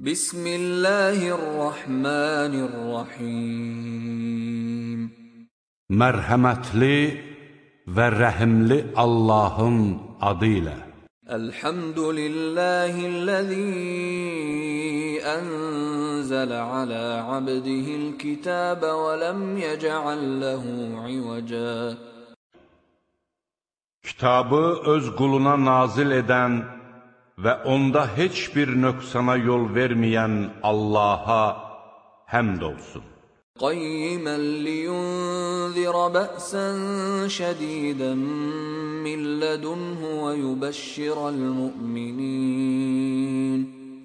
Bismillahirrahmanirrahim. Mərhəmətli və rəhimli Allahın adı ilə. Elhamdülillahillazi ənzələ alə abdihil kitəbə və ləm yəcəəl ləhu ivəcə. Kitabı öz quluna nazil edən və onda heç bir nöqsana yol verməyən Allaha həmd olsun. قيما لينذر بأسا شديدا من لدنه ويبشر المؤمنين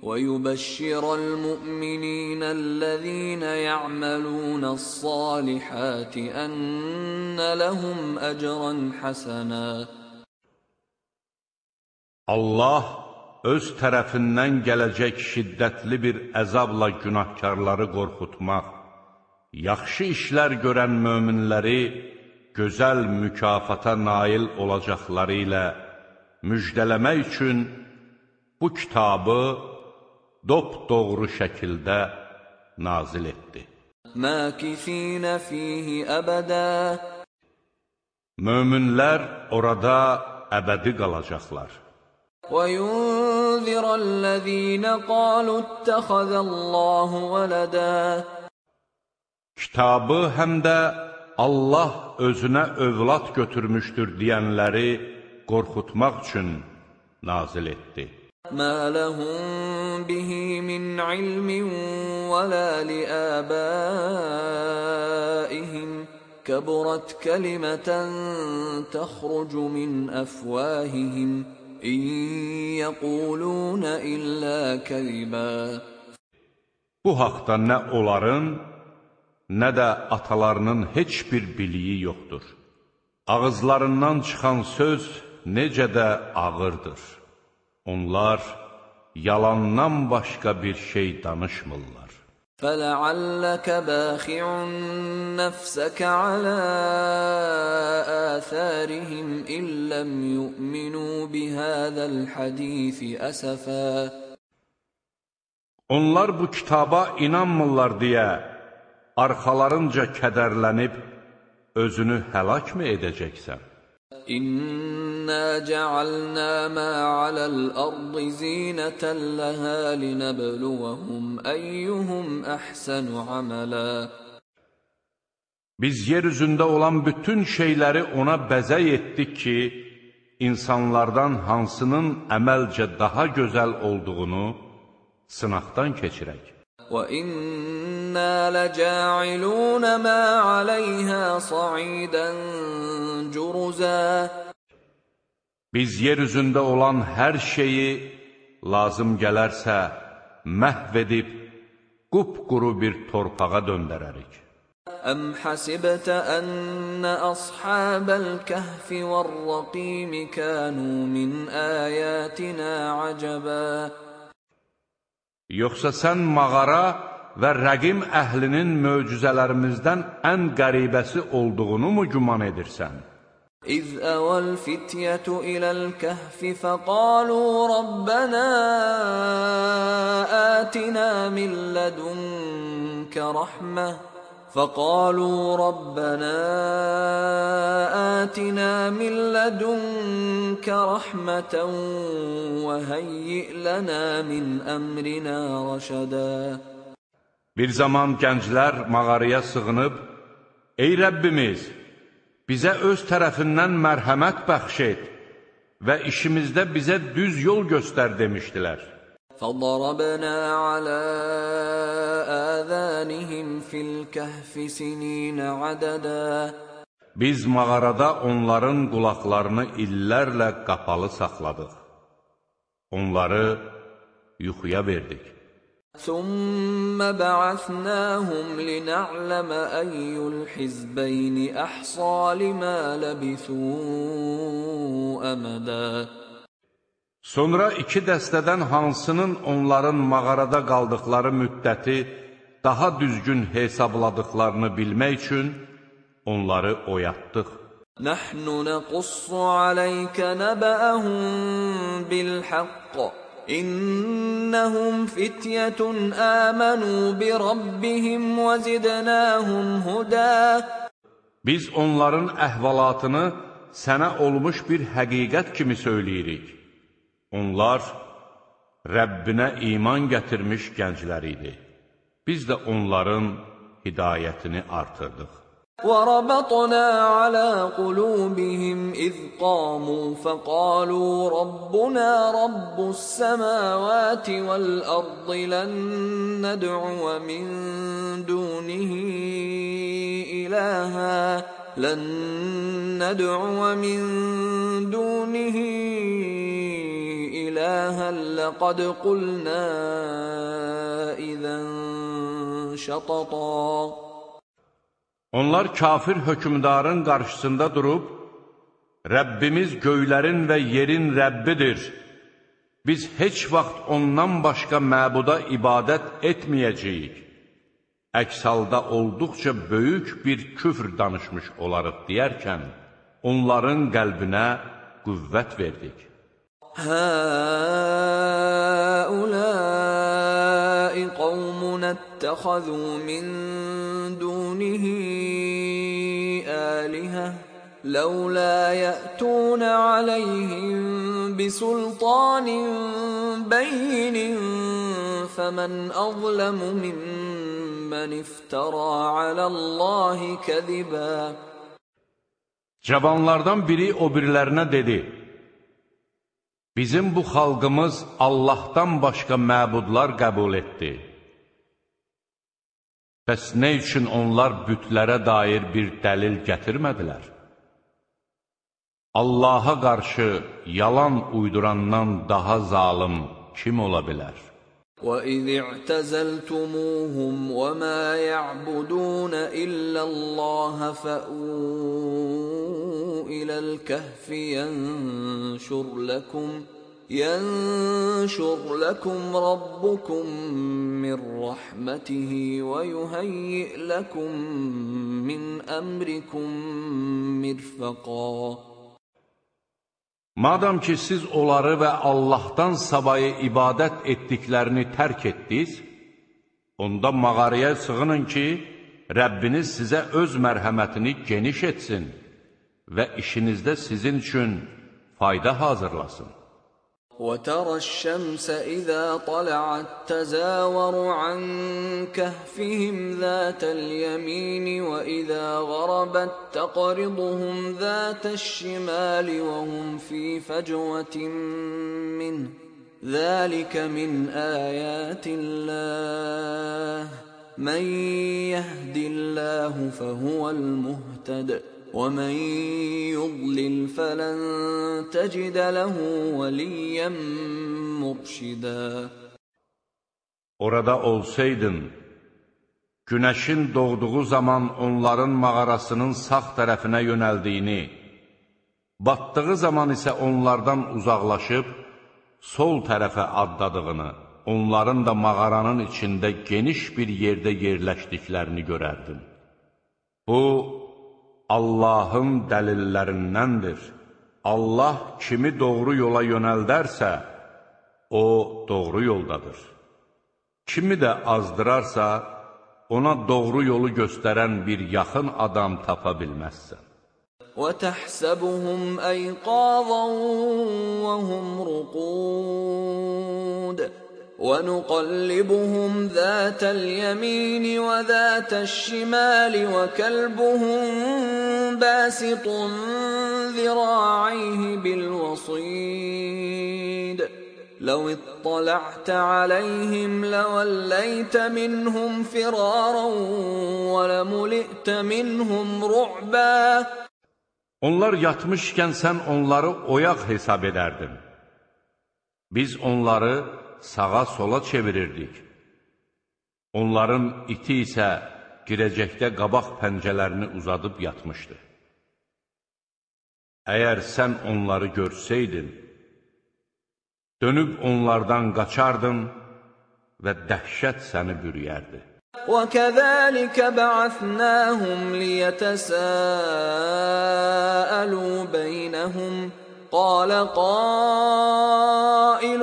ويبشر المؤمنين الذين يعملون الصالحات أن لهم أجرا حسنا Allah öz tərəfindən gələcək şiddətli bir əzabla günahkarları qorxutmaq, yaxşı işlər görən möminləri gözəl mükafata nail olacaqları ilə müjdələmək üçün bu kitabı dop-doğru şəkildə nazil etdi. Məkifinə fihi əbədə Möminlər orada əbədi qalacaqlar. وَيُنذِرَ الَّذِينَ قَالُوا اتَّخَذَ اللَّهُ وَلَدًا Kitabı həm də Allah özünə övlad götürmüşdür deyənləri qorxutmaq üçün nazil etdi. مَا لَهُم بِهِ مِنْ عِلْمٍ وَلَا لِآبَائِهِمْ كَبُرَتْ كَلِمَةً تَخْرُجُ مِنْ أَفْوَاهِهِمْ İn yəqulunə illə kəlbə Bu haqda nə onların, nə də atalarının heç bir biliyi yoxdur. Ağızlarından çıxan söz necə də ağırdır. Onlar yalandan başqa bir şey danışmırlar. فَلَعَلَّكَ بَاخِعٌ نَفْسَكَ عَلَى آثَارِهِمْ إِن لَّمْ يُؤْمِنُوا بِهَذَا الْحَدِيثِ أَسَفًا Onlar bu kitaba inanmırlar deyə arxalarınca kədərlənib özünü həlak mı edəcəksən? İnna cealna ma alal ardı zineten leha linebluwahum eyyuhum ahsanu amala. Biz yer üzündə olan bütün şeyləri ona bəzək etdik ki, insanlardan hansının əməlcə daha gözəl olduğunu sınaqdan keçirək. وَإِنَّا لَجَاعِلُونَ مَا عَلَيْهَا صَعِيدًا جُرُزًا Biz yer üzündə olan hər şeyi lazım gələrsə məhv edib qupquru bir torpağa döndərərik. أَمْ حَسِبْتَ أَنَّ أَصْحَابَ الْكَهْفِ وَالرَّقِيمِ كَانُوا مِنْ آيَاتِنَا عَجَبًا Yoxsa sən mağara və rəqim əhlinin möcüzələrimizdən ən qəribəsi olduğunu mu güman edirsən? إذ أوى الفتية إلى الكهف فقالوا ربنا آتنا من لدنك رحمة فقالوا ربنا آتنا من لدنك رحمة وهيئ لنا من أمرنا رشدا Bir zaman gənclər mağaraya sığınıb, Ey Rəbbimiz, bizə öz tərəfindən mərhəmət bəxş et və işimizdə bizə düz yol göstər demişdilər. فضربنا على آذانهم في الكهف سنين عددا Biz mağarada onların qulaqlarını illərlə qapalı saxladıq. Onları yuxuya verdik. ثم بعثناهم لنعلم أي الحزبين أحصى لما لبثوا أمدا Sonra iki dəstədən hansının onların mağarada qaldıqları müddəti daha düzgün hesabladıqlarını bilmək üçün onları oyatdıq. Nəhnu nəqussu aləykə nəbəəhum bilhəqq. İnnəhum fityətun əmənu bi Rabbihim və zidnəhum hudə. Biz onların əhvalatını sənə olmuş bir həqiqət kimi söyləyirik. Onlar Rəbbinə iman gətirmiş gənclər idi. Biz də onların hidayətini artırdıq. وربطنا على قلوبهم إذ قاموا فقالوا ربنا رب السماوات والأرض لن ندعو من دونه إلها لن ندعو من دونه إلها لقد قلنا إذا شططا Onlar kafir hökmdarın qarşısında durub, Rəbbimiz göylərin və yerin Rəbbidir. Biz heç vaxt ondan başqa məbuda ibadət etməyəcəyik. Əks halda olduqca böyük bir küfr danışmış olarıq deyərkən, onların qəlbinə qüvvət verdik. هؤلاء قومنا اتخذوا من دونه آلهة لولا يأتون عليهم بسلطان بين فمن أظلم ممن افترى على الله كذبا. Cavanlardan biri o birilərinə dedi, Bizim bu xalqımız Allahdan başqa məbudlar qəbul etdi. Bəs nə üçün onlar bütlərə dair bir dəlil gətirmədilər? Allaha qarşı yalan uydurandan daha zalım kim ola bilər? وَإِذِ اعْتَزَلْتُمُوهُمْ وَمَا يَعْبُدُونَ إِلَّا اللَّهَ فَأْوُوا إِلَى الْكَهْفِ يَنشُرْ لَكُمْ ينشر لكم ربكم من رحمته ويهيئ لكم من أمركم مرفقا Madam ki, siz onları və Allahdan savayı ibadət etdiklərini tərk etdiniz, onda mağaraya sığının ki, Rəbbiniz sizə öz mərhəmətini geniş etsin Və işinizdə sizin üçün fayda hazırlasın. وترى الشمس إذا طلعت تزاور عن كهفهم ذات اليمين وإذا غربت تقرضهم ذات الشمال وهم في فجوة منه. ذلك من آيات الله. من يهد الله فهو المهتد. ومن يضلل فلن تجد له وليا مرشدا Orada olsaydın, günəşin doğduğu zaman onların mağarasının sağ tərəfinə yönəldiyini, batdığı zaman isə onlardan uzaqlaşıb, sol tərəfə addadığını, onların da mağaranın içində geniş bir yerdə yerləşdiklərini görərdin. Bu, Allahın dəlillərindəndir. Allah kimi doğru yola yönəldərsə, o doğru yoldadır. Kimi də azdırarsa, ona doğru yolu göstərən bir yaxın adam tapa bilməzsən. وَتَحْسَبُهُمْ أَيْقَاظًا وَهُمْ رُقُودٌ ونقلبهم ذات اليمين وذات الشمال وكلبهم باسط ذراعيه بالوصيد لو اطلعت عليهم لوليت منهم فرارا ولملئت منهم رعبا Onlar yatmışkən sən onları oyaq hesab edərdin. Biz onları sağa-sola çevirirdik. Onların iti isə girəcəkdə qabaq pəncələrini uzadıb yatmışdı. Əgər sən onları görsəydin, dönüb onlardan qaçardın və dəhşət səni bürüyərdi. وَكَذَلِكَ بَعَثْنَاهُمْ لِيَتَسَاءَلُوا بَيْنَهُمْ قَالَ قَائِلٌ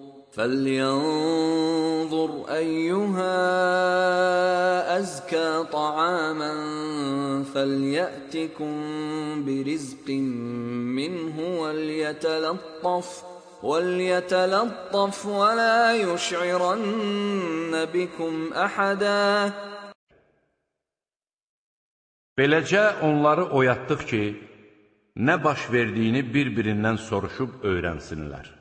فلينظر أيها أزكى طعاما فليأتكم برزق منه وليتلطف وليتلطف ولا يشعرن بكم أحدا Beləcə onları oyatdıq ki, nə baş verdiyini bir-birindən soruşub öyrənsinlər.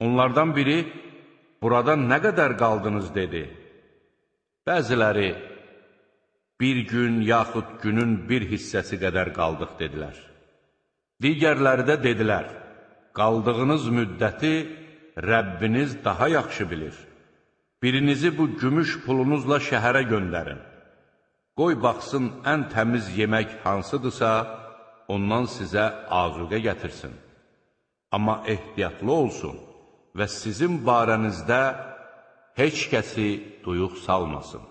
Onlardan biri, burada nə qədər qaldınız, dedi. Bəziləri, bir gün yaxud günün bir hissəsi qədər qaldıq, dedilər. Digərləri də dedilər, qaldığınız müddəti Rəbbiniz daha yaxşı bilir. Birinizi bu gümüş pulunuzla şəhərə göndərin. Qoy baxsın ən təmiz yemək hansıdırsa, ondan sizə azuqə gətirsin. Amma ehtiyatlı olsun və sizin barənizdə heç kəsi duyuq salmasın.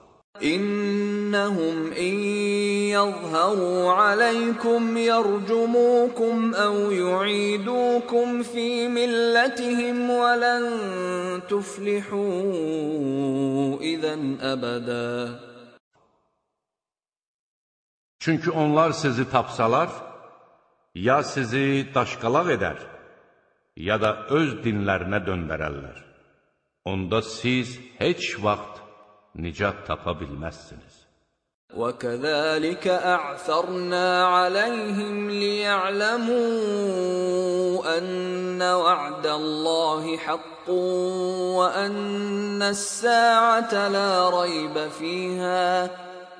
İnnəhum in yəzhəru aləykum yərcumukum əv yu'idukum fi millətihim və lən tuflihu idən əbədə. Çünki onlar sizi tapsalar, ya sizi daşqalaq edər, ya da öz dinlərinə döndərərlər. Onda siz heç vaxt nicat tapa bilməzsiniz. وكذلك أعثرنا عليهم ليعلموا أن وعد الله حق وأن الساعة لا ريب فيها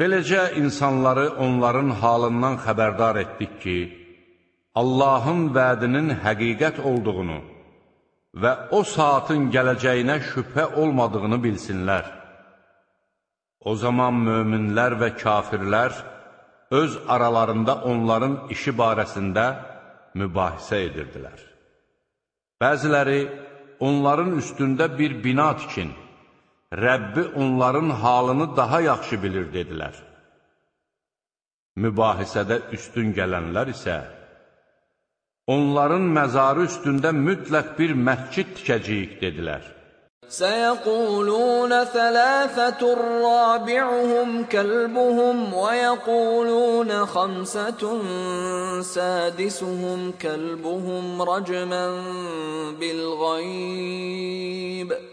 Beləcə insanları onların halından xəbərdar etdik ki, Allahın vədinin həqiqət olduğunu və o saatın gələcəyinə şübhə olmadığını bilsinlər. O zaman möminlər və kafirlər öz aralarında onların işi barəsində mübahisə edirdilər. Bəziləri onların üstündə bir bina tikin, Rəbbi onların halını daha yaxşı bilir, dedilər. Mübahisədə üstün gələnlər isə, onların məzarı üstündə mütləq bir məscid tikəcəyik, dedilər. سيقولون ثلاثة رابعهم كلبهم ويقولون خمسة سادسهم كلبهم رجما بالغيب ۖ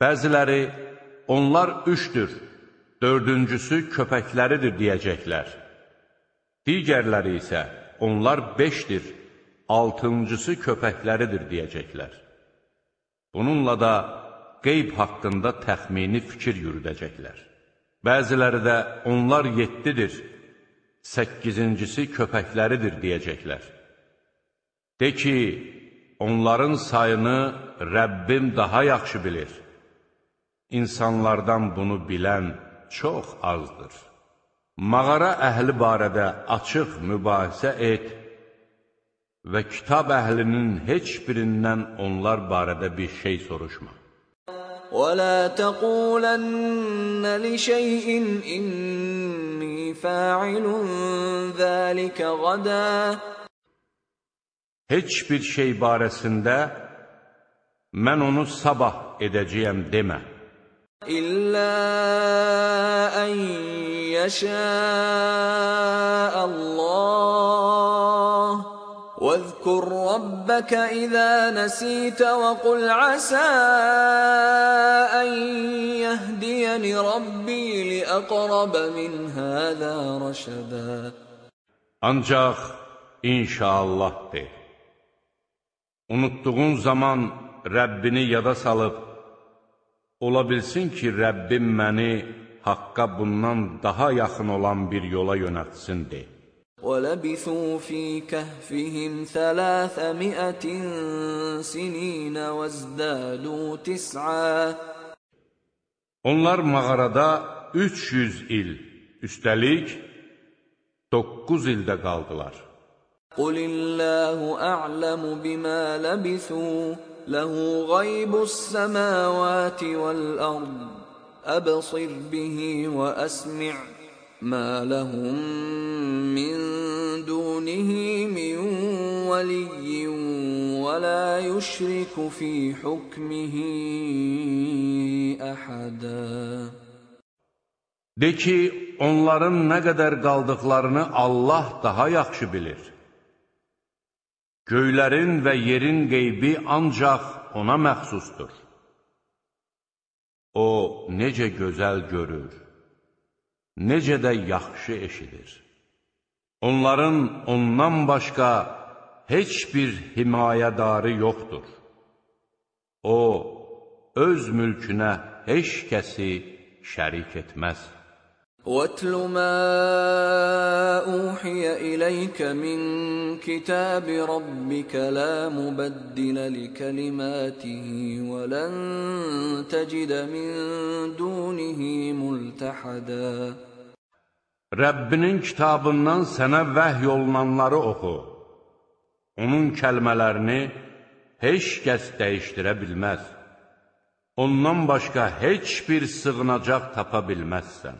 Bəziləri, onlar üçdür, dördüncüsü köpəkləridir deyəcəklər. Digərləri isə, onlar beşdir, altıncısı köpəkləridir deyəcəklər. Bununla da qeyb haqqında təxmini fikir yürüdəcəklər. Bəziləri də onlar yetdidir, səkkizincisi köpəkləridir deyəcəklər. De ki, onların sayını Rəbbim daha yaxşı bilir. İnsanlardan bunu bilən çox azdır. Mağara əhli barədə açıq mübahisə et və kitab əhlinin heç birindən onlar barədə bir şey soruşma. ولا تقولن لشيء إني فاعل ذلك غدا Heç bir şey barəsində mən onu sabah edəcəyəm demə. إلا أن يشاء الله واذكر ربك إذا نسيت وقل عسى أن يهديني ربي لأقرب من هذا رشدا Ancaq inşallah de. Unutduğun zaman Rəbbini yada salıb ola bilsin ki, Rəbbim məni haqqa bundan daha yaxın olan bir yola yönətsin de. ولبثوا في كهفهم ثلاثمائة سنين وازدادوا تسعا Onlar mağarada 300 il, üstəlik 9 ildə qaldılar. قل الله أعلم بما لبثوا له غيب السماوات والأرض أبصر به وأسمع ما لهم من دونه من ولي ولا يشرك في حكمه أحدا De ki, onların nə qədər qaldıqlarını Allah daha yaxşı bilir. Göylərin və yerin qeybi ancaq ona məxsusdur. O, necə gözəl görür, necə də yaxşı eşidir. Onların ondan başqa heç bir himayədarı yoxdur. O, öz mülkünə heç kəsi şərik etməz. واتل ما أوحي إليك من كتاب ربك لا مبدل لكلماته ولن تجد من دونه ملتحدا Rəbbinin kitabından sənə vəhy olunanları oxu. Onun kəlmələrini heç kəs dəyişdirə bilməz. Ondan başqa heç bir sığınacaq tapa bilməzsən.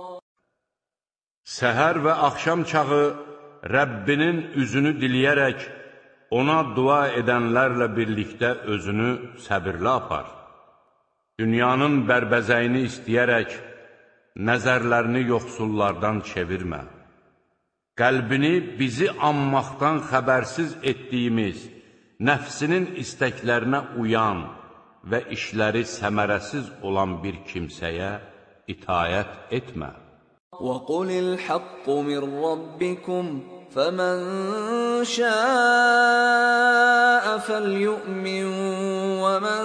Səhər və axşam çağı Rəbbinin üzünü diləyərək ona dua edənlərlə birlikdə özünü səbirli apar. Dünyanın bərbəzəyini istəyərək nəzərlərini yoxsullardan çevirmə. Qəlbini bizi anmaqdan xəbərsiz etdiyimiz, nəfsinin istəklərinə uyan və işləri səmərəsiz olan bir kimsəyə itayət etmə. وقل الحق من ربكم فمن شاء فليؤمن ومن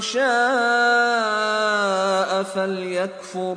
شاء فليكفر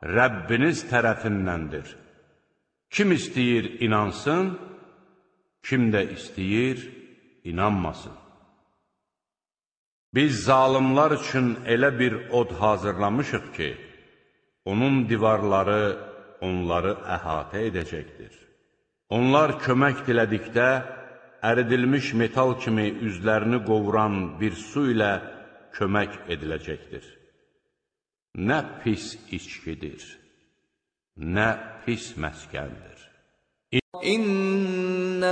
Rəbbiniz tərəfindəndir. Kim istəyir inansın, kim də istəyir inanmasın. Biz zalimlar üçün elə bir od hazırlamışıq ki, onun divarları onları əhatə edəcəkdir. Onlar kömək dilədikdə, əridilmiş metal kimi üzlərini qovuran bir su ilə kömək ediləcəkdir. Nə pis içkidir, nə pis məskəndir. İnnellezîne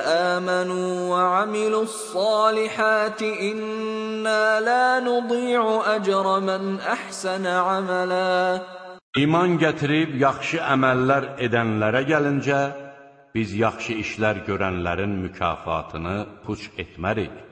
âmenû və amilussalihâti innâ lâ nudî'u ecra men ahsana amelâ. İman gətirib yaxşı əməllər edənlərə gəlincə, biz yaxşı işlər görənlərin mükafatını puç etmərik.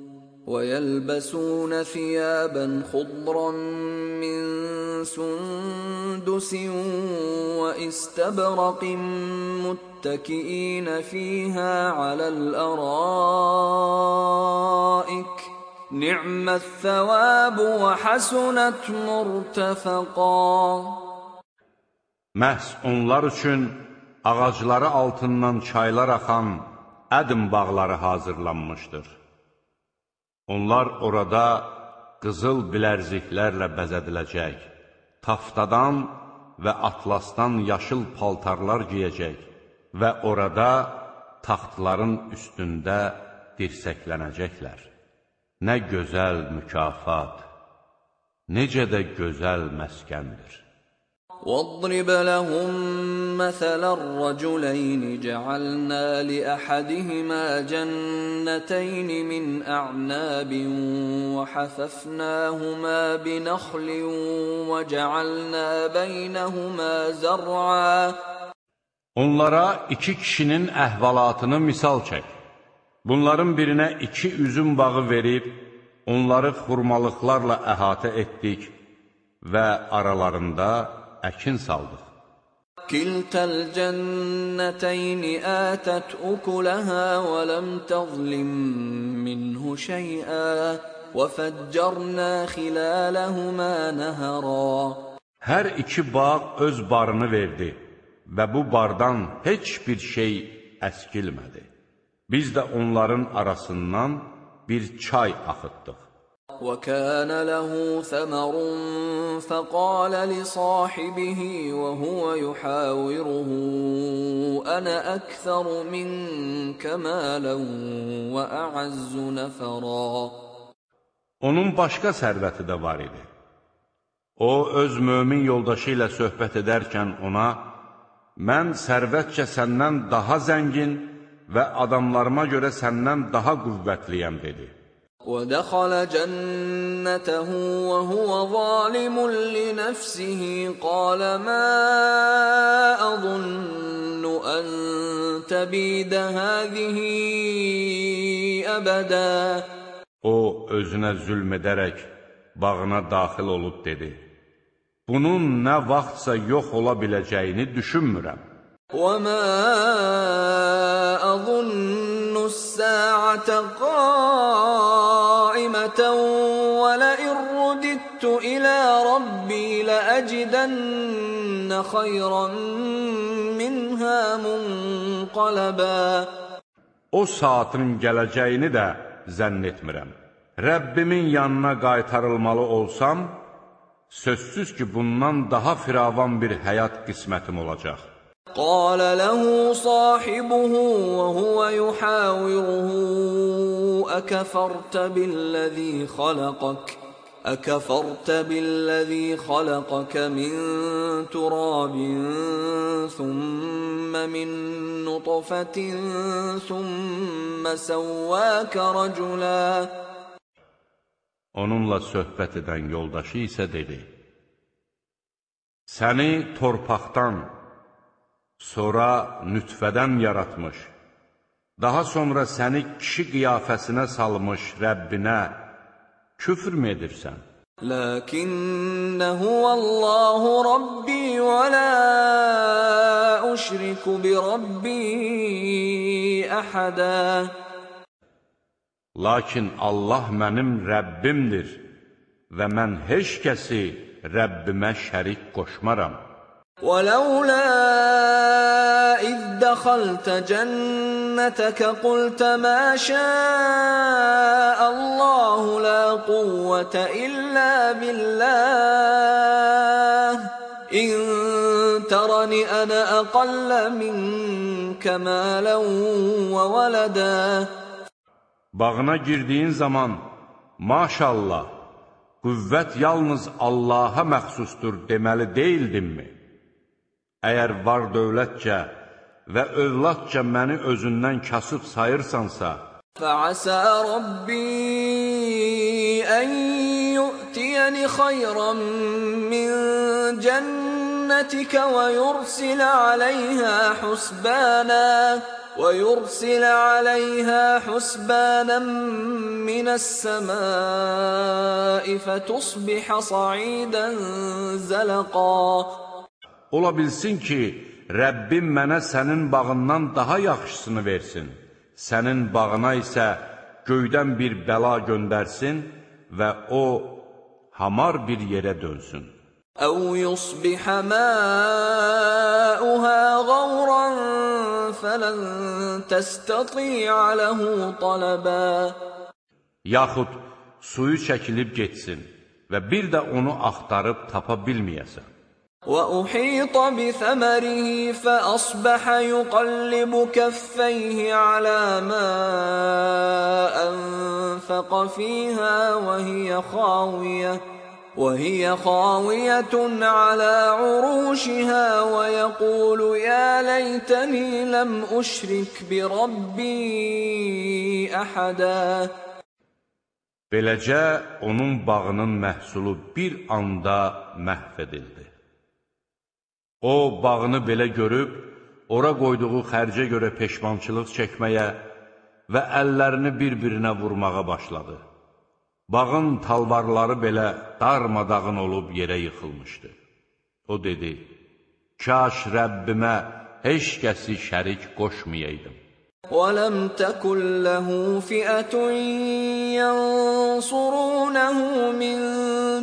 ويلبسون ثيابا خضرا من سندس واستبرق متكئين فيها على الأرائك نعم الثواب وحسنت مرتفقا Məhz onlar üçün ağacları altından çaylar axan ədim bağları hazırlanmışdır. Onlar orada qızıl bilərziklərlə bəzədiləcək, taftadan və atlasdan yaşıl paltarlar giyəcək və orada taxtların üstündə dirsəklənəcəklər. Nə gözəl mükafat, necə də gözəl məskəndir. واضرب لهم مثل الرجلين جعلنا لأحدهما جنتين من أعناب وحففناهما بنخل وجعلنا بينهما زرعا Onlara iki kişinin əhvalatını misal çək. Bunların birinə iki üzüm bağı verib, onları xurmalıqlarla əhatə etdik və aralarında əkin saldıq. Kiltəl cənnətəyni ətət ukuləhə və ləm təzlim minhu şeyə və fəccərnə xilələhümə nəhərə. Hər iki bağ öz barını verdi və bu bardan heç bir şey əskilmədi. Biz də onların arasından bir çay axıtdıq. وكان له ثمر فقال لصاحبه وهو يحاوره انا اكثر منك مالا واعز نفرا Onun başqa sərvəti də var idi. O, öz mömin yoldaşı ilə söhbət edərkən ona, mən sərvətcə səndən daha zəngin və adamlarıma görə səndən daha qüvvətliyəm, dedi. ودخل جنته وهو ظالم لنفسه قال ما اظن ان تبيد هذه ابدا O, özünə zülm edərək bağına daxil olub dedi, bunun nə vaxtsa yox ola biləcəyini düşünmürəm. وما اظن الساعه قائمه ولئن رددت الى ربي لاجدن خيرا منها منقلبا O saatın gələcəyini də zənn etmirəm. Rəbbimin yanına qaytarılmalı olsam, sözsüz ki, bundan daha firavan bir həyat qismətim olacaq. قال له صاحبه وهو يحاوره أكفرت بالذي خلقك؟ أكفرت بالذي خلقك من تراب ثم من نطفة ثم سواك رجلا. Onunla söhbət edən yoldaşı isə dedi, Səni torpaqdan, sonra nütfədən yaratmış, daha sonra səni kişi qiyafəsinə salmış Rəbbinə küfrmü edirsən? Ləkinnə huvəllahu Rabbi və lə uşriku bi Rabbi əhədə Lakin Allah mənim Rəbbimdir və mən heç kəsi Rəbbimə şərik qoşmaram. ولولا إذ دخلت جنتك قلت ما شاء الله لا قوة إلا بالله إن ترني أنا أقل منك مالا وولدا Bağına girdiyin zaman, maşallah, qüvvət yalnız Allaha məxsusdur deməli deyildinmi? Əgər var dövlətcə və övladca məni özündən kasıb sayırsansa, فعسى ربي أن يؤتيني خيرا من جنتك ويرسل عليها حسبانا ويرسل عليها حسبانا من السماء فتصبح صعيدا زلقا. ola bilsin ki, Rəbbim mənə sənin bağından daha yaxşısını versin. Sənin bağına isə göydən bir bəla göndərsin və o hamar bir yerə dönsün. أو يصبح ماؤها غورا فلن تستطيع له طلبا Yaxud suyu çəkilib getsin və bir də onu axtarıb tapa bilməyəsən. وأحيط بثمره فأصبح يقلب كفيه على ما أنفق فيها وهي خاوية وهي خاوية على عروشها ويقول يا ليتني لم أشرك بربي أحدا Beləcə onun bağının məhsulu bir anda məhv edildi. O, bağını belə görüb, ora qoyduğu xərcə görə peşmançılıq çəkməyə və əllərini bir-birinə vurmağa başladı. Bağın talvarları belə darmadağın olub yerə yıxılmışdı. O dedi, Kaş Rəbbimə heç kəsi şərik qoşmayaydım. ولم تكن له فئة ينصرونه من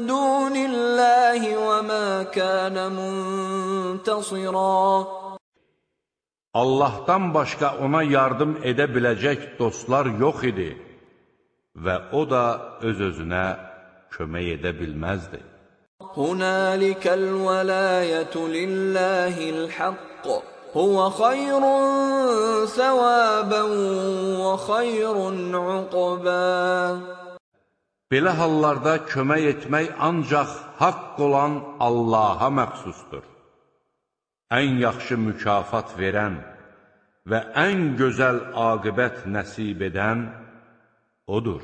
دون الله وما كان منتصرا Allahdan başqa ona yardım edə biləcək dostlar yox idi və o da öz-özünə kömək edə bilməzdi. هنالك الولاية لله الحق هو خير ثوابا وخير عقبا Belə hallarda kömək etmək ancaq haqq olan Allaha məxsusdur. Ən yaxşı mükafat verən və ən gözəl aqibət nəsib edən O'dur.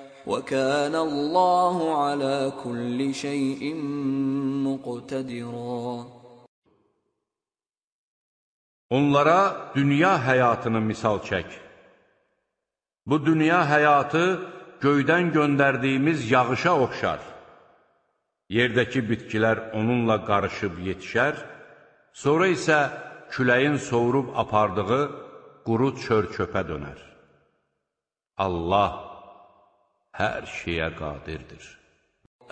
وكان الله على كل شيء مقتدرا Onlara dünya həyatını misal çək. Bu dünya həyatı göydən göndərdiyimiz yağışa oxşar. Yerdəki bitkilər onunla qarışıb yetişər, sonra isə küləyin soğurub apardığı quru çör-çöpə dönər. Allah hər şeyə qadirdir.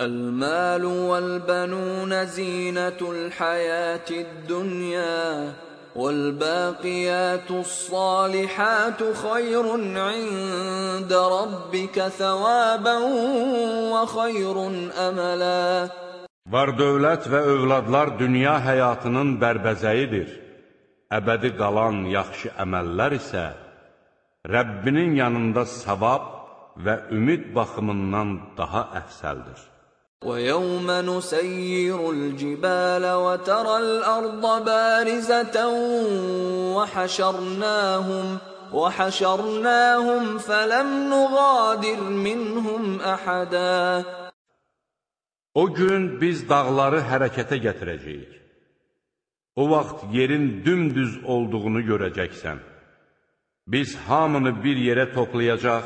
المال والبنون زينة الحياة الدنيا والباقيات الصالحات خير عند ربك ثوابا وخير أملا Var dövlət və övladlar dünya həyatının bərbəzəyidir. Əbədi qalan yaxşı əməllər isə Rəbbinin yanında savab və ümid baxımından daha əfsəldir. ويوم نسير الجبال وترى الأرض بارزة وحشرناهم وحشرناهم فلم نغادر منهم أحدا O gün biz dağları hərəkətə gətirəcəyik. O vaxt yerin dümdüz olduğunu görəcəksən. Biz hamını bir yerə toplayacaq,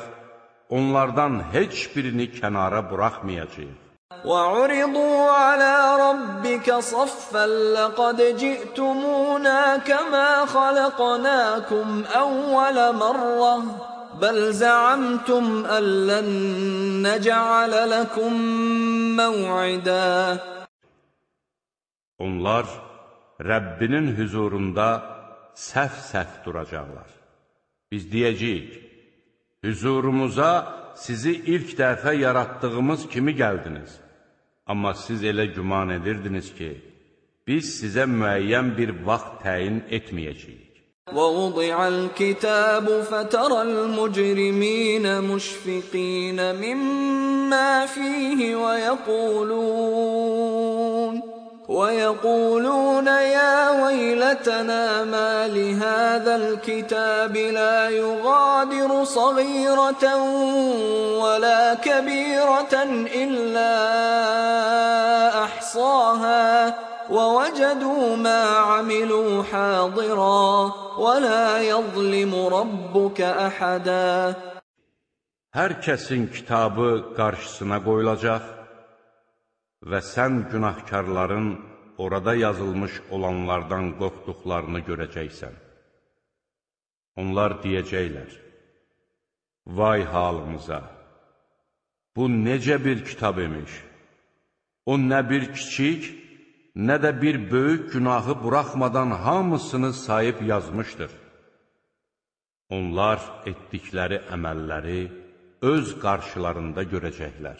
onlardan heç birini kənara buraxmayacağıq. وعرضوا على ربك صفا لقد جئتمونا كما خلقناكم أول مرة بل زعمتم أن لن نجعل لكم موعدا Onlar Rəbbinin hüzurunda səhv-səhv duracaqlar. Biz deyəcəyik, hüzurumuza sizi ilk dəfə yaratdığımız kimi gəldiniz. Amma siz elə güman edirdiniz ki, biz sizə müəyyən bir vaxt təyin etməyəcəyik. ووضع الكتاب فترى المجرمين مشفقين مما فيه ويقولون ويقولون يا ويلتنا ما لهذا الكتاب لا يغادر صغيرة ولا كبيرة إلا أحصاها ووجدوا ما عملوا حاضرا ولا يظلم ربك أحدا. Hər kəsin kitabı qarşısına qoyulacaq və sən günahkarların orada yazılmış olanlardan qorxduqlarını görəcəksən. Onlar deyəcəklər, Vay halımıza! Bu necə bir kitab imiş? O nə bir kiçik, nə də bir böyük günahı buraxmadan hamısını sayıb yazmışdır. Onlar etdikləri əməlləri öz qarşılarında görəcəklər.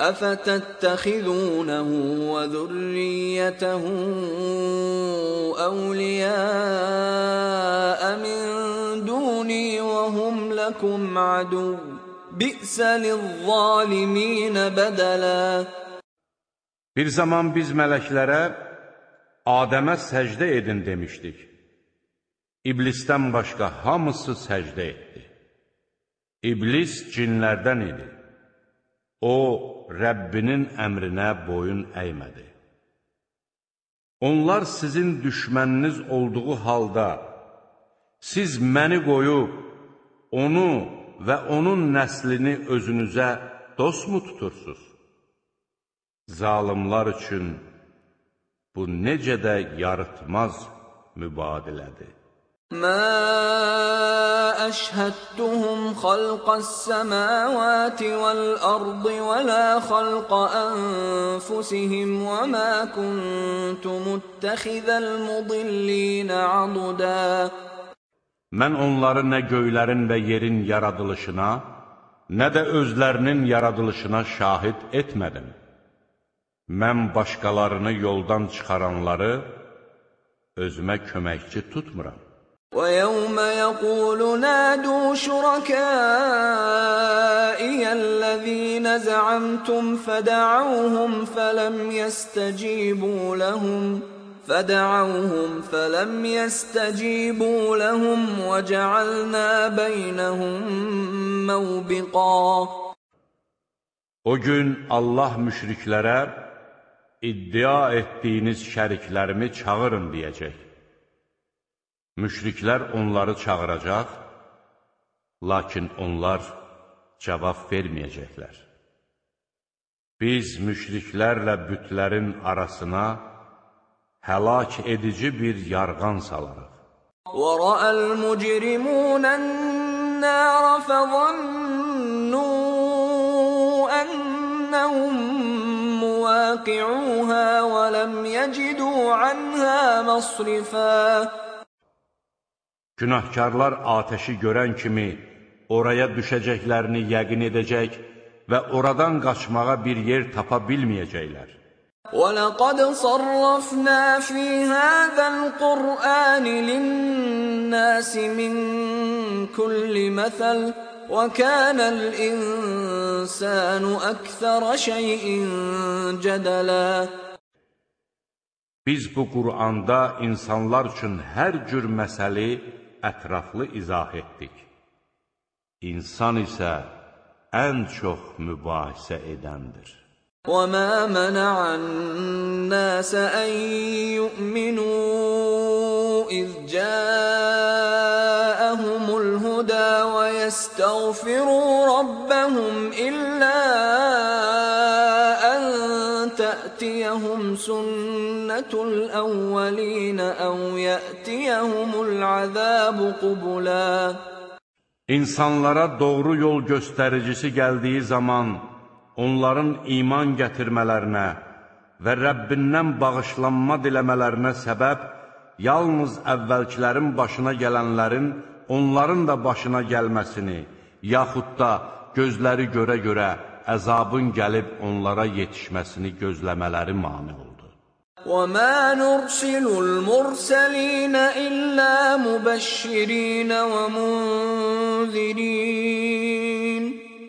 أفتتخذونه وذريته أولياء من دوني وهم لكم عدو بئس للظالمين بدلا Bir zaman biz mələklərə Adəmə səcdə edin demişdik. İblisdən başqa hamısı səcdə etdi. İblis cinlərdən idi. O, Rəbbinin əmrinə boyun əymədi. Onlar sizin düşməniniz olduğu halda, siz məni qoyub, onu və onun nəslini özünüzə dostmu tutursunuz? Zalimlar üçün bu necə də yarıtmaz mübadilədir. ما أشهدتهم خلق السماوات والأرض ولا خلق أنفسهم وما كنت متخذ المضلين عضدا Mən onları nə göylərin və yerin yaradılışına, nə də özlərinin yaradılışına şahid etmədim. Mən başqalarını yoldan çıxaranları özümə köməkçi tutmuram. ويوم يقول نادوا شركائي الذين زعمتم فدعوهم فلم يستجيبوا لهم فدعوهم فلم يستجيبوا لهم وجعلنا بينهم موبقا O gün Allah müşriklərə iddia etdiyiniz şəriklərimi çağırın deyəcək. Müşriklər onları çağıracaq, lakin onlar cavab verməyəcəklər. Biz müşriklərlə bütlərin arasına həlak edici bir yarğan salarıq. وَرَأَى الْمُجْرِمُونَ النَّارَ فَظَنُّوا أَنَّهُمْ مُوَاقِعُوهَا وَلَمْ يَجِدُوا عَنْهَا مَصْرِفًا Günahkarlar atəşi görən kimi oraya düşəcəklərini yəqin edəcək və oradan qaçmağa bir yer tapa bilməyəcəklər. وَلَقَدْ صَرَّفْنَا فِي هَذَا الْقُرْآنِ لِلنَّاسِ مِنْ كُلِّ مَثَلٍ وكان الإنسان أكثر شيء جدلا Biz bu Quranda insanlar üçün hər cür məsəli ətraflı izah etdik. İnsan isə ən çox mübahisə edəndir. وَمَا مَنَعَ النَّاسَ أَن يُؤْمِنُوا إِذْ جَاءَهُمُ الْهُدَى وَيَسْتَغْفِرُوا رَبَّهُمْ إِلَّا أَن تَأْتِيَهُمْ سُنَّةُ الْأَوَّلِينَ أَوْ يَأْتِيَهُمُ الْعَذَابُ قُبُلًا İnsanlara doğru yol göstəricisi gəldiyi zaman onların iman gətirmələrinə və Rəbbindən bağışlanma diləmələrinə səbəb yalnız əvvəlkilərin başına gələnlərin onların da başına gəlməsini, yaxud da gözləri görə-görə əzabın gəlib onlara yetişməsini gözləmələri mane olur. وما نرسل المرسلين إلا مبشرين ومنذرين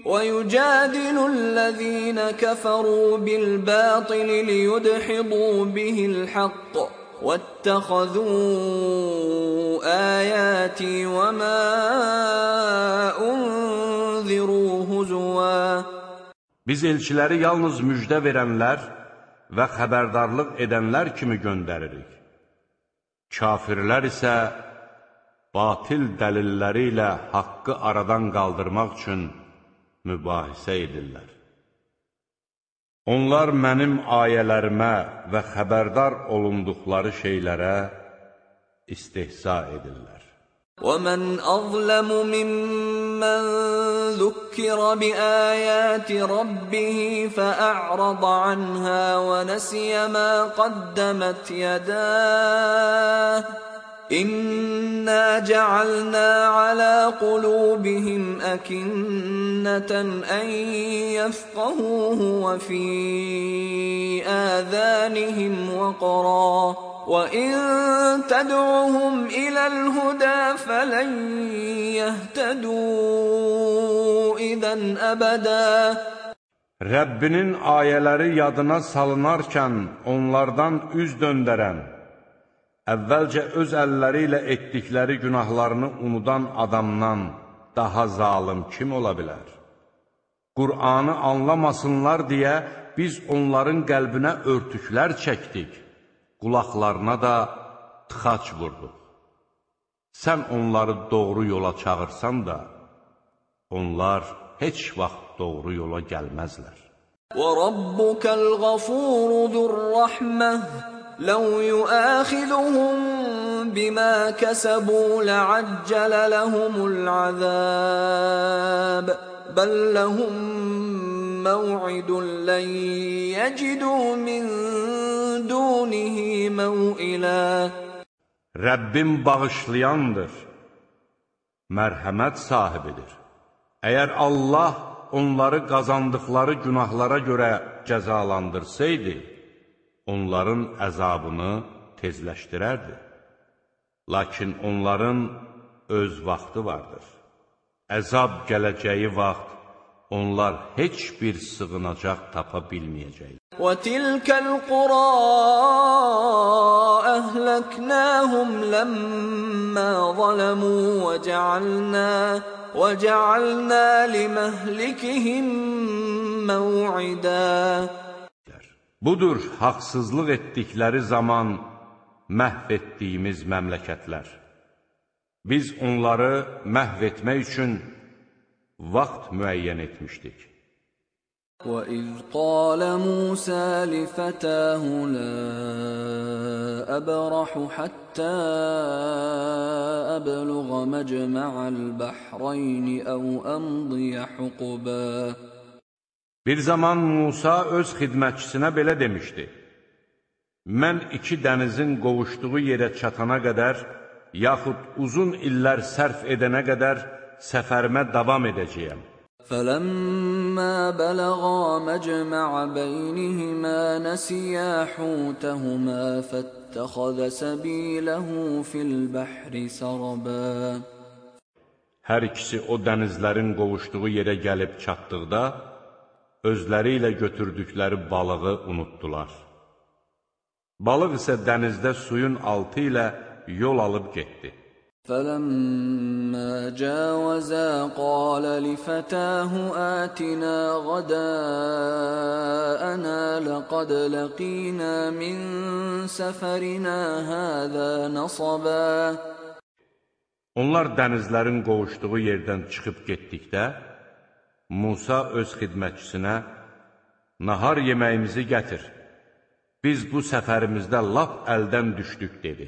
ويجادل الذين كفروا بالباطل ليدحضوا به الحق واتخذوا آياتي وما أنذروا هزوا Biz elçiləri yalnız müjdə verənlər və xəbərdarlıq edənlər kimi göndəririk. Kafirlər isə batil dəlilləri ilə haqqı aradan qaldırmaq üçün mübahisə edirlər. Onlar mənim ayələrimə və xəbərdar olunduqları şeylərə istehza edirlər. ومن أظلم ممن ذكر بآيات ربه فأعرض عنها ونسي ما قدمت يداه إنا جعلنا على قلوبهم أكنة أن يفقهوه وفي آذانهم وقرا وَإِن تَدْعُهُمْ إِلَى الْهُدَى فَلَن يَهْتَدُوا إِذًا أَبَدًا Rəbbinin ayələri yadına salınarkən onlardan üz döndərən, əvvəlcə öz əlləri ilə etdikləri günahlarını unudan adamdan daha zalım kim ola bilər? Qur'anı anlamasınlar deyə biz onların qəlbinə örtüklər çəkdik Qulaqlarına da tıxac vurduq. Sən onları doğru yola çağırsan da, onlar heç vaxt doğru yola gəlməzlər. وَرَبُّكَ الْغَفُورُ ذُو الرَّحْمَةِ لَوْ يُؤَاخِذُهُم بِمَا كَسَبُوا لَعَجَّلَ لَهُمُ الْعَذَابَ بَل لَّهُم مَّوْعِدٌ لَّن يَجِدُوا مِن dunihi mev'ila Rəbbim bağışlayandır, mərhəmət sahibidir. Əgər Allah onları qazandıqları günahlara görə cəzalandırsaydı, onların əzabını tezləşdirərdi. Lakin onların öz vaxtı vardır. Əzab gələcəyi vaxt onlar heç bir sığınacaq tapa bilməyəcəklər. وَتِلْكَ الْقُرَىٰ أَهْلَكْنَاهُمْ لَمَّا ظَلَمُوا وَجَعَلْنَا وَجَعَلْنَا لِمَهْلِكِهِمْ مَوْعِدًا Budur haqsızlıq etdikləri zaman məhv etdiyimiz məmləkətlər. Biz onları məhv etmək üçün vaxt müəyyən etmişdik. وَإِذْ قَالَ مُوسَى لِفَتَاهُ لَا أَبْرَحُ حَتَّى أَبْلُغَ مَجْمَعَ الْبَحْرَيْنِ أَوْ أَمْضِيَ حُقُبًا Bir zaman Musa öz xidmətçisinə belə demişdi: Mən iki dənizin qovuşduğu yerə çatana qədər, yaxud uzun illər sərf edənə qədər səfərimə davam edəcəyəm. فَلَمَّا بَلَغَا مَجْمَعَ بَيْنِهِمَا نَسِيَا حُوتَهُمَا فَاتَّخَذَ سَبِيلَهُ فِي الْبَحْرِ سَرَبًا Hər ikisi o dənizlərin qovuşduğu yerə gəlib çatdıqda, özləri ilə götürdükləri balığı unutdular. Balıq isə dənizdə suyun altı ilə yol alıb getdi. فَلَمَّا جَاوَزَا قَالَ لِفَتَاهُ آتِنَا غَدَاءَنَا لَقَدْ لَقِينَا مِنْ سَفَرِنَا هَذَا نَصَبًا Onlar dənizlərin qovuşduğu yerdən çıxıb getdikdə, Musa öz xidmətçisinə, Nahar yeməyimizi gətir, biz bu səfərimizdə lap əldən düşdük, dedi.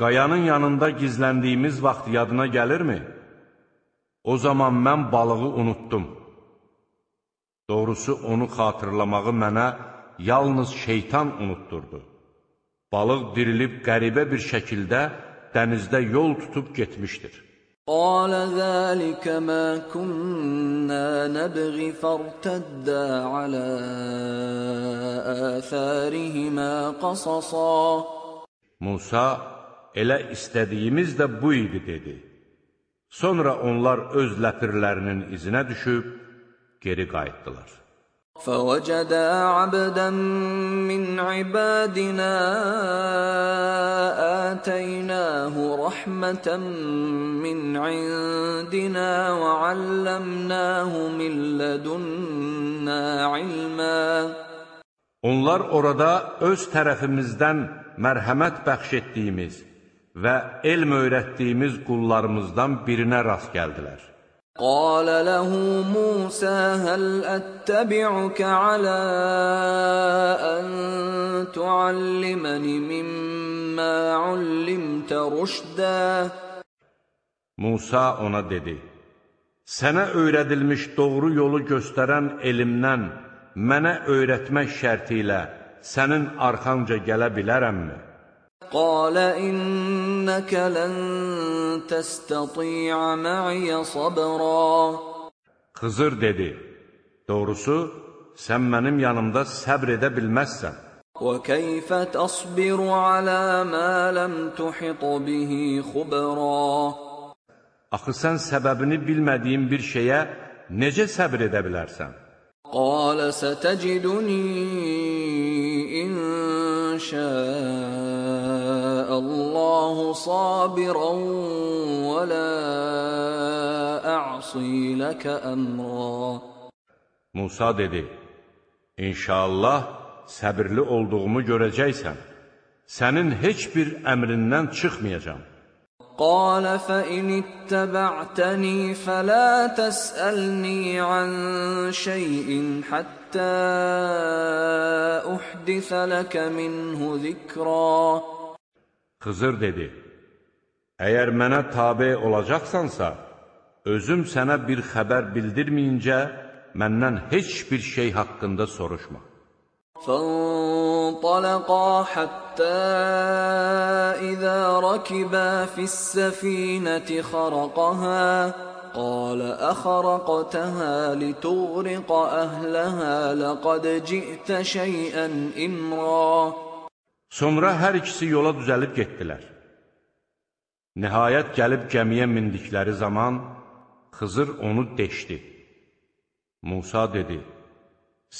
Qayanın yanında gizləndiyimiz vaxt yadına gəlirmi? O zaman mən balığı unutdum. Doğrusu onu xatırlamağı mənə yalnız şeytan unutturdu. Balıq dirilib qəribə bir şəkildə dənizdə yol tutub getmişdir. قال ذلك ما كنا نبغي فارتدا على آثارهما قصصا Musa elə istədiyimiz də bu idi dedi. Sonra onlar öz ləpirlərinin izinə düşüb geri qayıtdılar. فوجدا عبدا من عبادنا آتيناه رحمة من عندنا وعلمناه من لدنا علما Onlar orada öz tərəfimizdən mərhəmət bəxş etdiyimiz və elm öyrətdiyimiz qullarımızdan birinə rast gəldilər. Qalə ləhu Musə həl ətəbi'ukə alə ən tualliməni mimmə ullimtə rüşdə Musa ona dedi, sənə öyrədilmiş doğru yolu göstərən elmdən mənə öyrətmək şərti ilə sənin arxanca gələ bilərəmmi? قال إنك لن تستطيع معي صبرا Xızır dedi, doğrusu, sən mənim yanımda səbr edə bilməzsən. وكيف تصبر على ما لم تحط به خبرا Axı sən səbəbini bilmədiyin bir şeyə necə səbr edə bilərsən? قال ستجدني إن شاء الله صابرا ولا أعصي لك أمرا Musa dedi, İnşallah səbirli olduğumu görəcəksən. Sənin heç bir əmrindən çıxmayacam. قال فإن اتبعتني فلا تسألني عن شيء حتى أحدث لك منه ذكرا Xızır dedi, Əgər mənə tabe olacaqsansa, özüm sənə bir xəbər bildirməyincə, məndən heç bir şey haqqında soruşma. فانطلقا حتى إذا ركبا في السفينة خرقها قال أخرقتها لتغرق أهلها لقد جئت شيئا إمرا Sonra hər ikisi yola düzəlib getdilər. Nəhayət gəlib gəmiyə mindikləri zaman Xızır onu deşdi. Musa dedi,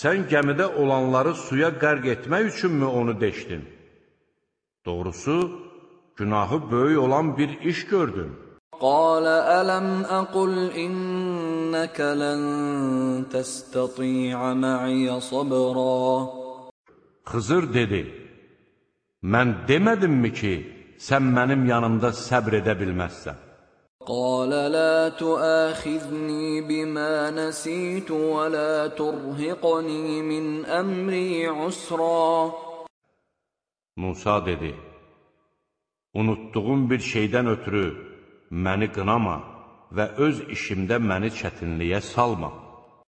Sən gəmidə olanları suya qərq etmək üçünmü onu deşdin? Doğrusu, günahı böyük olan bir iş gördün. Qalə ələm əqul innəkə lən təstətiyə mə'yə sabra. Xızır dedi, mən demədimmi ki, sən mənim yanımda səbr edə bilməzsən? Qalə la tuəxizni bimə nəsitu və la turhiqni min əmri usra. Musa dedi, unutduğum bir şeydən ötürü məni qınama və öz işimdə məni çətinliyə salma.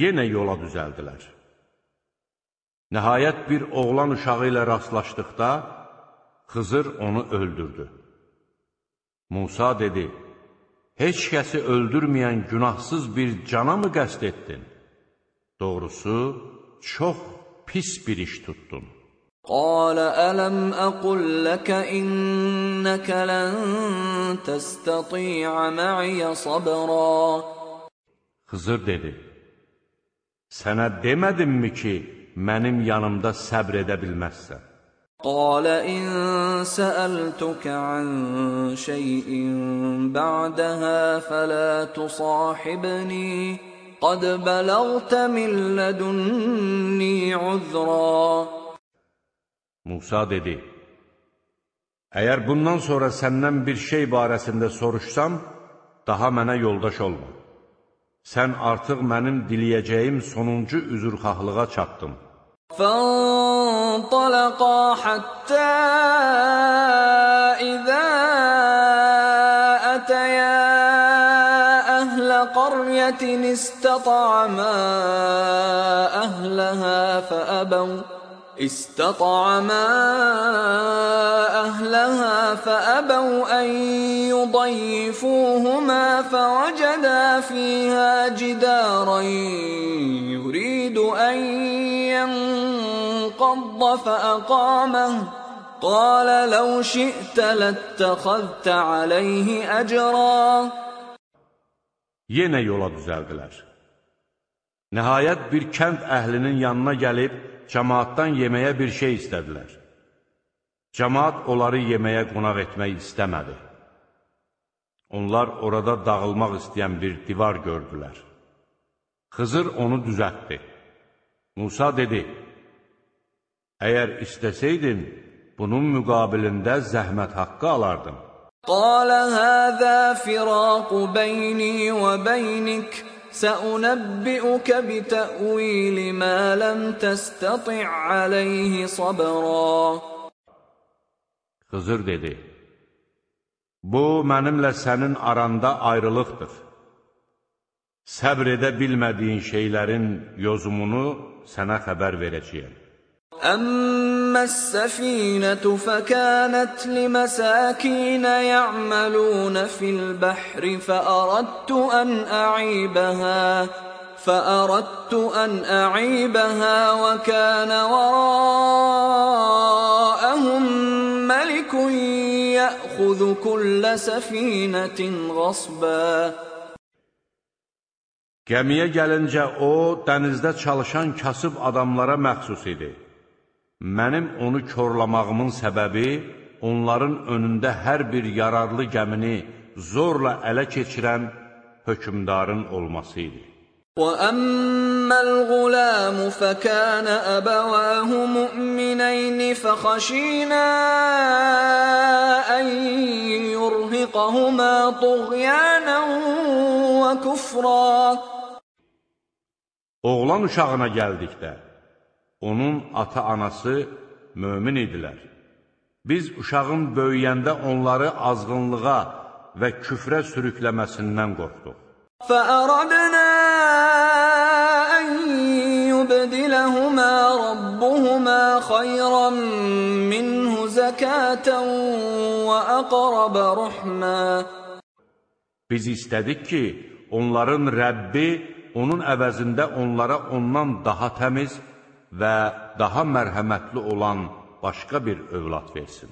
yenə yola düzəldilər. Nəhayət bir oğlan uşağı ilə rastlaşdıqda, Xızır onu öldürdü. Musa dedi, heç kəsi öldürməyən günahsız bir cana mı qəst etdin? Doğrusu, çox pis bir iş tutdun. قال ألم أقل لك إنك لن تستطيع معي صبرا Xızır dedi, Sənə demədimmi ki, mənim yanımda səbr edə bilməzsən? قال إن سألتك عن شيء بعدها فلا تصاحبني قد بلغت من لدني عذرا Musa dedi, Əgər bundan sonra səndən bir şey barəsində soruşsam, daha mənə yoldaş olma. sən artıq mənim diləyəcəyim sonuncu üzrxahlığa çatdın. فانطلقا حتى إذا أتيا أهل قرية استطعما أهلها فأبوا استطعما أهلها فأبوا أن يضيفوهما فوجدا فيها جدارا يريد أن ينقض فأقامه قال لو شئت لاتخذت عليه أجرا Yenə yola düzəldilər. Nəhayət bir kənd əhlinin yanına gəlib, cəmaatdan yeməyə bir şey istədilər. Cəmaat onları yeməyə qonaq etmək istəmədi. Onlar orada dağılmaq istəyən bir divar gördülər. Xızır onu düzəltdi. Musa dedi, Əgər istəsəydin, bunun müqabilində zəhmət haqqı alardın. Qalə həzə firaqu beyni və beynik سأنبئك بتأويل ما لم تستطع عليه صبرا Xızır dedi, Bu, mənimlə sənin aranda ayrılıqdır. Səbr edə bilmədiyin şeylərin yozumunu sənə xəbər verəcəyəm. أما السفينة فكانت لمساكين يعملون في البحر فأردت أن أعيبها فأردت أن أعيبها وكان وراءهم ملك يأخذ كل سفينة غصبا Gəmiyə gəlincə o, dənizdə çalışan kasıb adamlara məxsus idi. Mənim onu korlamağımın səbəbi onların önündə hər bir yararlı gəmini zorla ələ keçirən hökmdarın olması idi. وَأَمَّا الْغُلَامُ فَكَانَ أَبَوَاهُ مُؤْمِنَيْنِ فَخَشِينَا أَن يُرْهِقَهُمَا طُغْيَانًا وَكُفْرًا Oğlan uşağına gəldikdə, onun ata-anası mömin idilər. Biz uşağın böyüyəndə onları azğınlığa və küfrə sürükləməsindən qorxduq. فَأَرَدْنَا أَن يُبْدِلَهُمَا رَبُّهُمَا خَيْرًا مِّنْهُ زَكَاةً وَأَقْرَبَ رُحْمًا Biz istədik ki, onların Rəbbi onun əvəzində onlara ondan daha təmiz və daha mərhəmətli olan başqa bir övlad versin.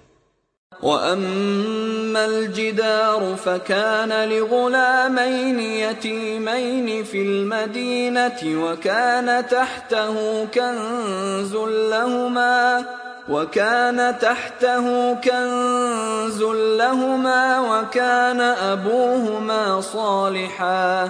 وأما الجدار فكان لغلامين يتيمين في المدينة وكان تحته كنز لهما وكان تحته كنز لهما وكان أبوهما صالحا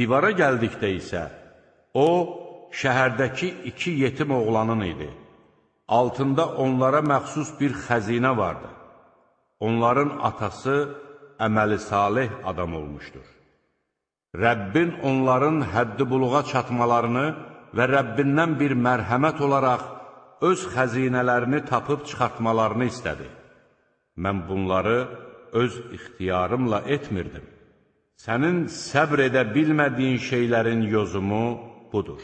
Divara gəldikdə isə, o, şəhərdəki iki yetim oğlanın idi. Altında onlara məxsus bir xəzinə vardı. Onların atası əməli salih adam olmuşdur. Rəbbin onların həddi buluğa çatmalarını və Rəbbindən bir mərhəmət olaraq öz xəzinələrini tapıb çıxartmalarını istədi. Mən bunları öz ixtiyarımla etmirdim. Sənin səbr edə bilmədiyin şeylərin yozumu budur.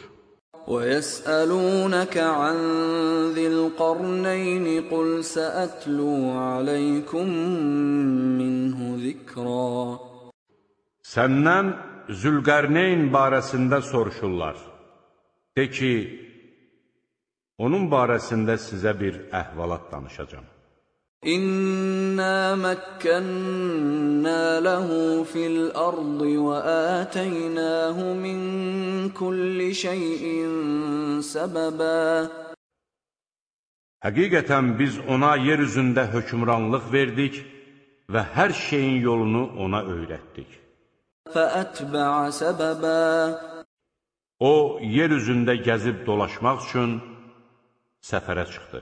وَيَسْأَلُونَكَ عَنْ ذِي الْقَرْنَيْنِ قُلْ سَأَتْلُو عَلَيْكُمْ مِنْهُ ذِكْرًا Səndən Zülqərneyn barəsində soruşurlar. De ki, onun barəsində sizə bir əhvalat danışacağam. إنا مكنا له في الأرض وآتيناه من كل شيء سببا Həqiqətən biz ona yer üzündə hökmranlıq verdik və hər şeyin yolunu ona öyrətdik. فَأَتْبَعَ سَبَبًا O, yer üzündə gəzib dolaşmaq üçün səfərə çıxdı.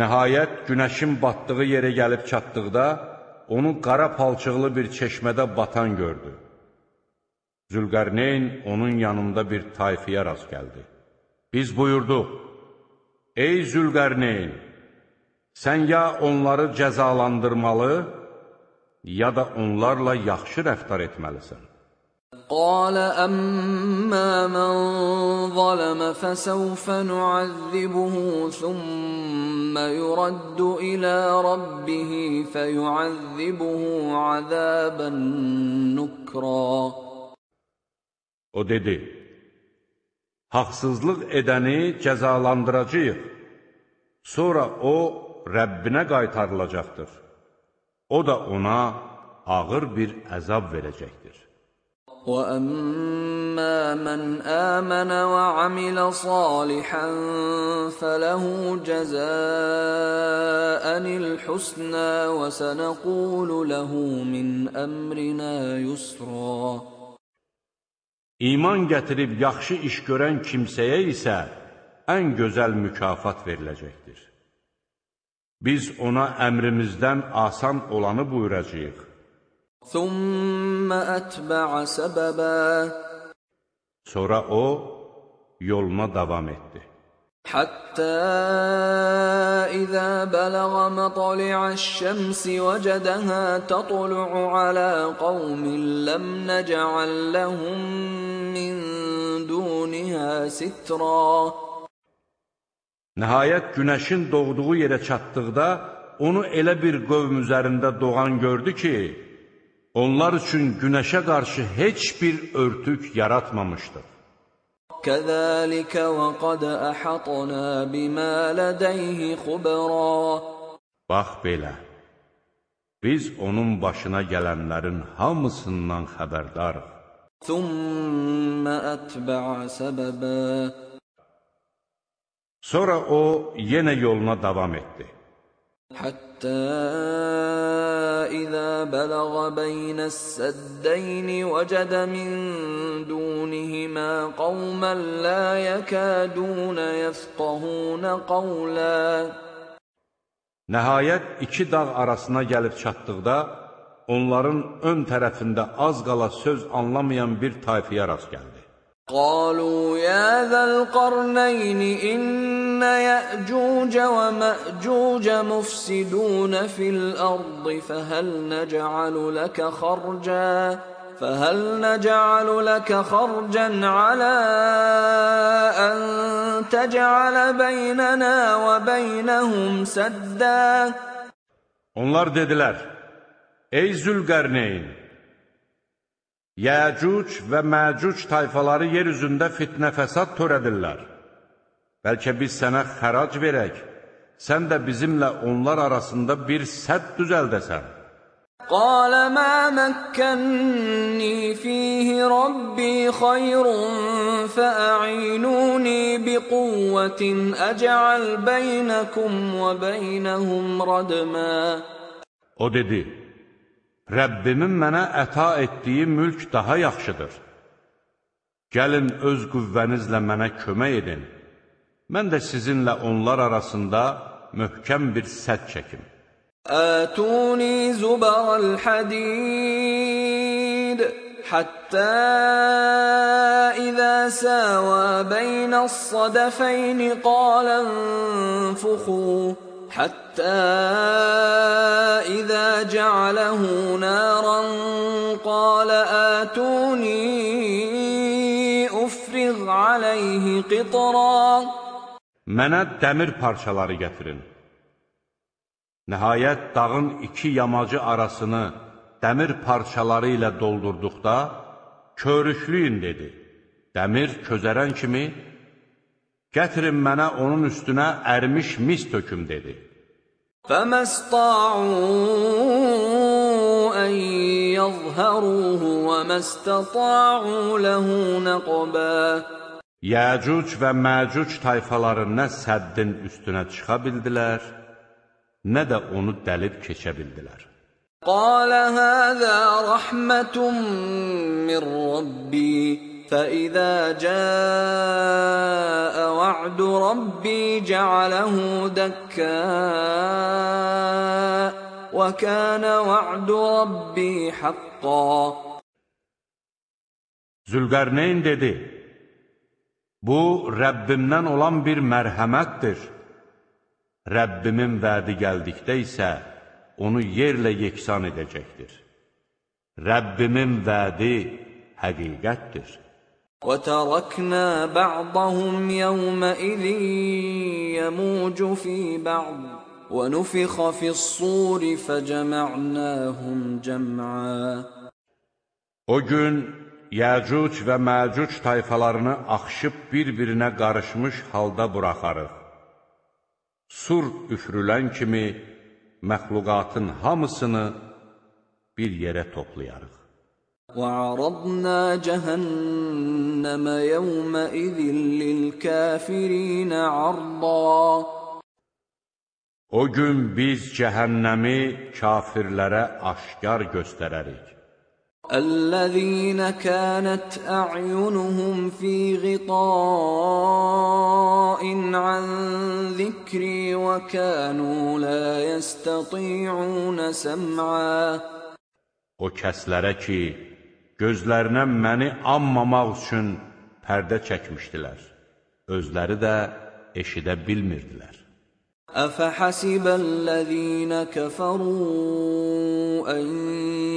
Nəhayət, günəşin batdığı yerə gəlib çatdıqda, onu qara palçıqlı bir çeşmədə batan gördü. Zülqərneyn onun yanında bir tayfiyə rast gəldi. Biz buyurduq, Ey Zülqərneyn, sən ya onları cəzalandırmalı, ya da onlarla yaxşı rəftar etməlisən. قال أما من ظلم فسوف نعذبه ثم يرد إلى ربه فيعذبه عذابا نكرا O dedi, haqsızlıq edəni cəzalandıracaq, sonra o Rəbbinə qaytarılacaqdır. O da ona ağır bir əzab verəcəkdir. واما من امن وعمل صالحا فله جزاء الحسنى وسنقول له من امرنا يسرا İman gətirib yaxşı iş görən kimsəyə isə ən gözəl mükafat veriləcəkdir. Biz ona əmrimizdən asan olanı buyuracağıq. Sonra o yoluna davam etdi. Hətta izə bələğə mətali'əş-şəmsi vəcədəhə tətlu'u alə qavmin ləm nəcəəl ləhum min dunihə sitra. Nəhayət günəşin doğduğu yerə çatdıqda onu elə bir qövm üzərində doğan gördü ki, Onlar üçün günəşə qarşı heç bir örtük yaratmamışdır. Kəzəlikə və qad əhatna bimə lədəyhi xubra. Bax belə, biz onun başına gələnlərin hamısından xəbərdarıq. Thumma ətbəə səbəbə. Sonra o yenə yoluna davam etdi. حتى إذا بلغ بين السدين وجد من دونهما قوما لا يكادون يفقهون قولا Nəhayət iki dağ arasına gəlib çatdıqda onların ön tərəfində az qala söz anlamayan bir tayfiyə rast gəldi. قالوا يا ذا القرنين إن يأجوج ومأجوج مفسدون في الأرض فهل نجعل لك خرجا فهل نجعل لك خرجا على أن تجعل بيننا وبينهم سدا Onlar dedilər, Ey Zülqərneyn, Yəcuc və Məcuc tayfaları yer üzündə fitnə fəsad törədirlər. Bəlkə biz sənə xərac verək, sən də bizimlə onlar arasında bir sədd düzəldəsən. Qalə mə məkkənni fihi Rabbi xayrun fəəinuni bi quvvətin əcəl beynəkum və beynəhum radmə. O dedi, Rəbbimin mənə əta etdiyi mülk daha yaxşıdır. Gəlin öz qüvvənizlə mənə kömək edin. Mən də sizinlə onlar arasında möhkəm bir sədd çəkim. آتوني زبر الحديد حتى إذا ساوى بين الصدفين قال انفخوا حتى إذا جعله نارا قال آتوني أفرغ عليه قطرا Mənə dəmir parçaları gətirin. Nəhayət dağın iki yamacı arasını dəmir parçaları ilə doldurduqda, körükləyin dedi. Dəmir közərən kimi, gətirin mənə onun üstünə ərmiş mis töküm dedi. فما استطاعوا أن يظهروه وما استطاعوا له نقبا Yəcuc və Məcuc tayfaları nə səddin üstünə çıxa bildilər, nə də onu dəlib keçə bildilər. قال هذا رحمة من ربي فإذا جاء وعد ربي جعله دكاء وكان وعد ربي حقا Zülqərneyn dedi, bu Rəbbimdən olan bir mərhəmətdir. Rəbbimin vədi gəldikdə isə onu yerlə yeksan edəcəkdir. Rəbbimin vədi həqiqətdir. وتركنا بعضهم يومئذ يموج في بعض ونفخ في الصور فجمعناهم جمعا O gün Yəcuc və Məcuc tayfalarını axışıb bir-birinə qarışmış halda buraxarıq. Sur üfürülən kimi məxluqatın hamısını bir yerə toplayarıq. وعرضنا جهنم يومئذ للكافرين عرضا O gün biz cəhənnəmi kafirlərə aşkar göstərərik. الذين كانت أعينهم في غطاء عن ذكري وكانوا لا يستطيعون سمعا O kəslərə ki, gözlərinə məni anmamaq üçün pərdə çəkmişdilər. Özləri də eşidə bilmirdilər. أفحسب الذين كفروا أن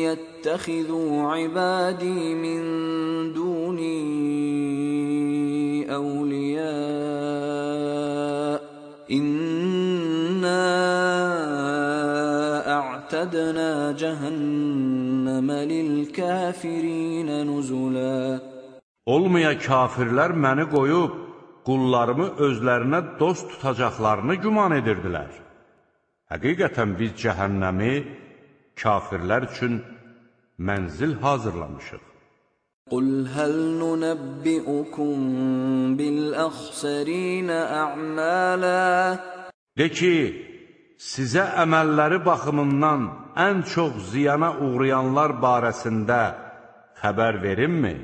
يتخذوا عبادي من دوني أولياء إنا أعتدنا جهنم للكافرين نزلا Olmaya kafirlər məni qoyub, qullarımı özlərinə dost tutacaqlarını güman edirdilər. Həqiqətən biz cəhənnəmi kafirlər üçün mənzil hazırlamışıq. قل هل ننبئكم بالأخسرين أعمالا De ki, sizə əməlləri baxımından ən çox ziyana uğrayanlar barəsində xəbər verimmi?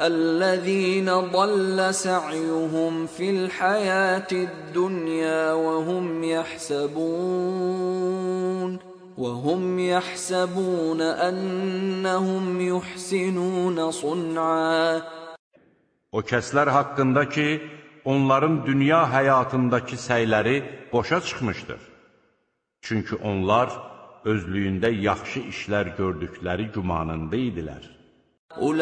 الذين ضل سعيهم في الحياة الدنيا وهم يحسبون وهم يحسبون أنهم يحسنون صنعا O kəslər haqqında ki, onların dünya həyatındakı səyləri boşa çıxmışdır. Çünki onlar özlüyündə yaxşı işlər gördükləri gümanında idilər. أولئك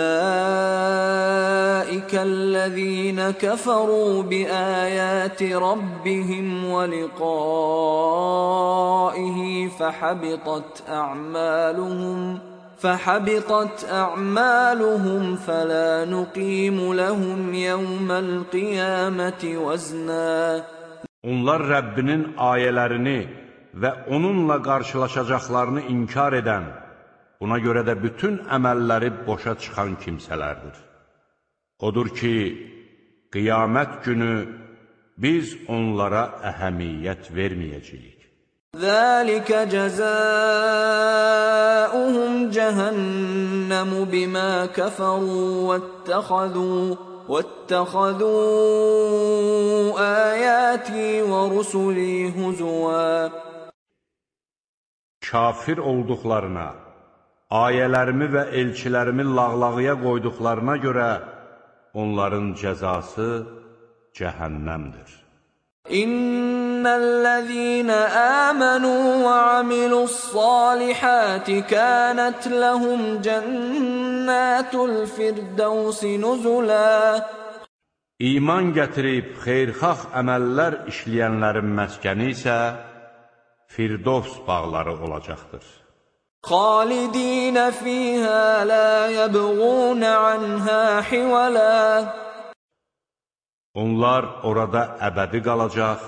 الذين كفروا بآيات ربهم ولقائه فحبطت أعمالهم فحبطت أعمالهم فلا نقيم لهم يوم القيامة وزنا. Onlar Rəbbinin ayələrini və onunla qarşılaşacaqlarını inkar edən Buna görə də bütün əməlləri boşa çıxan kimsələrdir. Odur ki, qiyamət günü biz onlara əhəmiyyət verməyəcəyik. ذلك جزاؤهم جهنم بما كفروا واتخذوا واتخذوا آياتي ورسلي هزوا Kafir olduqlarına ayələrimi və elçilərimi lağlağıya qoyduqlarına görə onların cəzası cəhənnəmdir. İnnellezîne âmenû və amiluss-sâlihâti kânet lehum cennâtul firdevsi nuzulâ İman gətirib xeyirxah əməllər işləyənlərin məskəni isə Firdovs bağları olacaqdır. خالدين فيها لا يبغون عنها حولا Onlar orada əbədi qalacaq,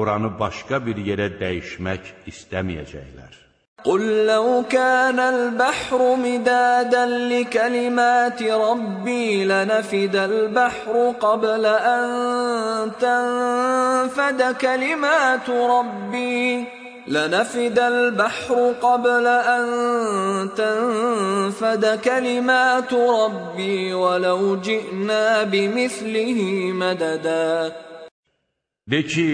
oranı başqa bir yerə dəyişmək istəməyəcəklər. قل لو كان البحر مدادا لكلمات ربي لنفد البحر قبل أن تنفد كلمات ربي لنفد البحر قبل أن تنفد كلمات ربي ولو جئنا بمثله مددا De ki,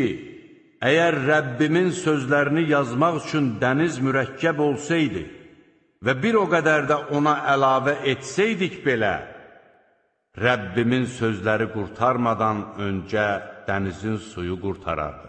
əgər Rəbbimin sözlərini yazmaq üçün dəniz mürəkkəb olsaydı və bir o qədər də ona əlavə etsəydik belə, Rəbbimin sözləri qurtarmadan öncə dənizin suyu qurtarardı.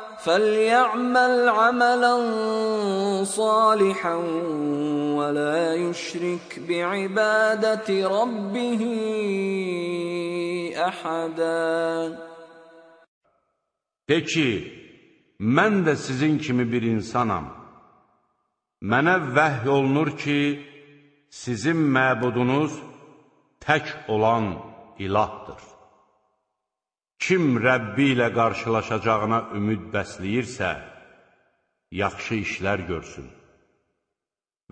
فليعمل عملا صالحا ولا يشرك بعبادة ربه أحدا De ki, mən də sizin kimi bir insanam. Mənə vəhy olunur ki, sizin məbudunuz tək olan ilahdır. Kim Rəbbi ilə qarşılaşacağına ümid bəsləyirsə, yaxşı işlər görsün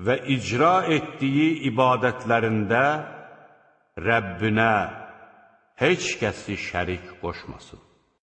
və icra etdiyi ibadətlərində Rəbbinə heç kəsi şərik qoşmasın.